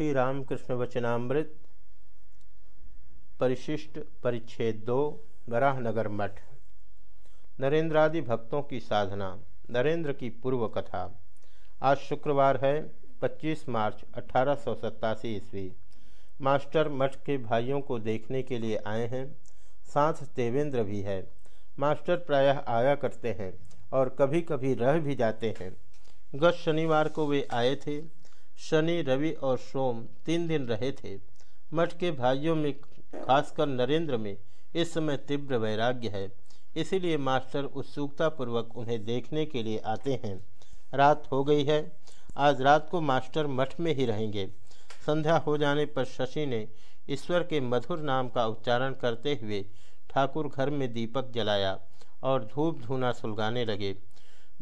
श्री रामकृष्ण वचनामृत, परिशिष्ट परिच्छेद दो, वराहनगर मठ। नरेंद्रादि भक्तों की साधना, नरेंद्र की पूर्व कथा। आज शुक्रवार है 25 मार्च अठारह ईस्वी। मास्टर मठ के भाइयों को देखने के लिए आए हैं। साथ देवेंद्र भी है। मास्टर प्रायः आया करते हैं और कभी कभी रह भी जाते हैं। गत शनिवार को वे आए थे। शनि, रवि और सोम तीन दिन रहे थे। मठ के भाइयों में, खासकर नरेंद्र में, इस समय तीव्र वैराग्य है। इसीलिए मास्टर उत्सुकतापूर्वक उन्हें देखने के लिए आते हैं। रात हो गई है। आज रात को मास्टर मठ में ही रहेंगे। संध्या हो जाने पर शशि ने ईश्वर के मधुर नाम का उच्चारण करते हुए ठाकुर घर में दीपक जलाया और धूप धूना सुलगाने लगे।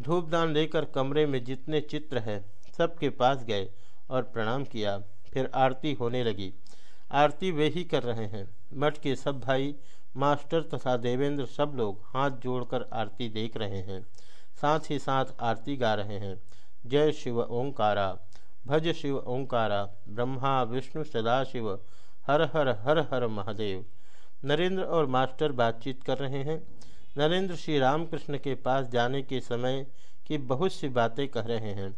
धूपदान लेकर कमरे में जितने चित्र हैं, सबके पास गए। और प्रणाम किया। फिर आरती होने लगी। आरती वे ही कर रहे हैं। मठ के सब भाई, मास्टर तथा देवेंद्र सब लोग हाथ जोड़कर आरती देख रहे हैं। साथ ही साथ आरती गा रहे हैं। जय शिव ओंकारा। भज शिव ओंकारा। ब्रह्मा, विष्णु, सदाशिव। हर हर हर हर महादेव। नरेंद्र और मास्टर बातचीत कर रहे हैं। नरेंद्र श्री रामकृष्ण के पास जाने के समय की बहुत सी बातें कह रहे हैं।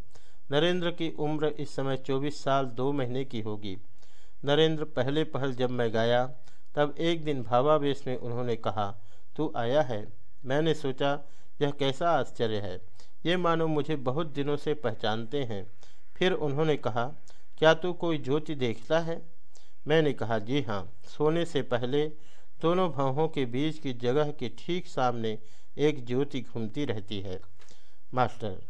नरेंद्र की उम्र इस समय चौबीस साल दो महीने की होगी। नरेंद्र पहले पहल जब मैं गाया, तब एक दिन भावावेश में उन्होंने कहा, तू आया है? मैंने सोचा, यह कैसा आश्चर्य है। ये मानो मुझे बहुत दिनों से पहचानते हैं। फिर उन्होंने कहा, क्या तू कोई ज्योति देखता है? मैंने कहा, जी हाँ। सोने से पहले दोनों भावों के बीच की जगह के ठीक सामने एक ज्योति घूमती रहती है। मास्टर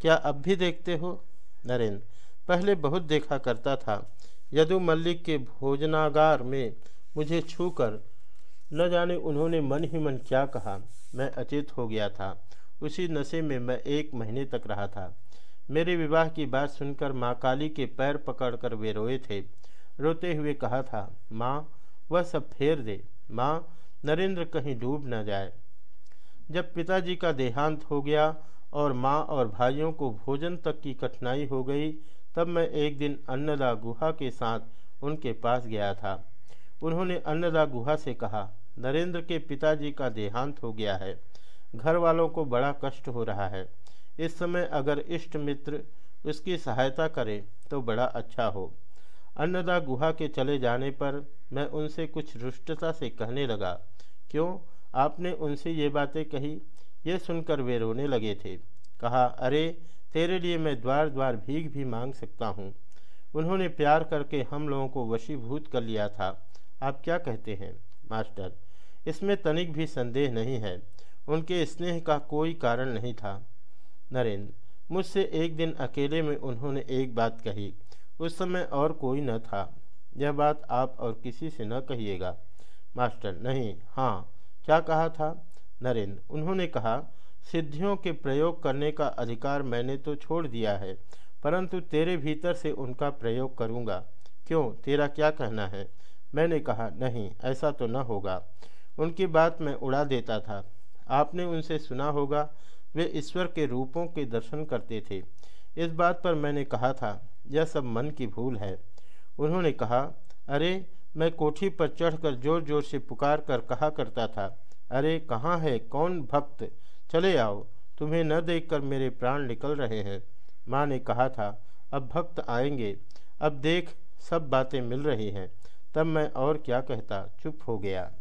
क्या अब भी देखते हो? नरेंद्र। पहले बहुत देखा करता था। यदु मल्लिक के भोजनागार में मुझे छूकर न जाने उन्होंने मन ही मन क्या कहा। मैं अचेत हो गया था। उसी नशे में मैं एक महीने तक रहा था। मेरे विवाह की बात सुनकर माँ काली के पैर पकड़कर वे रोए थे। रोते हुए कहा था, माँ, वह सब फेर दे। माँ, नरेंद्र कहीं डूब न जाए। जब पिताजी का देहांत हो गया और माँ और भाइयों को भोजन तक की कठिनाई हो गई, तब मैं एक दिन अन्नदा गुहा के साथ उनके पास गया था। उन्होंने अन्नदा गुहा से कहा, नरेंद्र के पिताजी का देहांत हो गया है। घर वालों को बड़ा कष्ट हो रहा है। इस समय अगर इष्ट मित्र उसकी सहायता करें तो बड़ा अच्छा हो अन्नदा गुहा के चले जाने पर मैं उनसे कुछ रुष्टता से कहने लगा, क्यों? आपने उनसे ये बातें कही। ये सुनकर वे रोने लगे थे। कहा, अरे, तेरे लिए मैं द्वार द्वार भीख भी मांग सकता हूँ। उन्होंने प्यार करके हम लोगों को वशीभूत कर लिया था। आप क्या कहते हैं, मास्टर? इसमें तनिक भी संदेह नहीं है। उनके स्नेह का कोई कारण नहीं था। नरेंद्र, मुझसे एक दिन अकेले में उन्होंने एक बात कही। उस समय और कोई न था। यह बात आप और किसी से न कहिएगा। मास्टर, नहीं हाँ क्या कहा था? नरेंद्र। उन्होंने कहा, सिद्धियों के प्रयोग करने का अधिकार मैंने तो छोड़ दिया है, परंतु तेरे भीतर से उनका प्रयोग करूँगा। क्यों? तेरा क्या कहना है? मैंने कहा, नहीं, ऐसा तो न होगा। उनकी बात मैं उड़ा देता था। आपने उनसे सुना होगा, वे ईश्वर के रूपों के दर्शन करते थे। इस बात पर मैंने कहा था, यह सब मन की भूल है। उन्होंने कहा, अरे, मैं कोठी पर चढ़कर ज़ोर ज़ोर से पुकार कर कहा करता था। अरे कहाँ है? कौन भक्त? चले आओ। तुम्हें न देखकर मेरे प्राण निकल रहे हैं। माँ ने कहा था, अब भक्त आएँगे। अब देख, सब बातें मिल रही हैं। तब मैं और क्या कहता? चुप हो गया।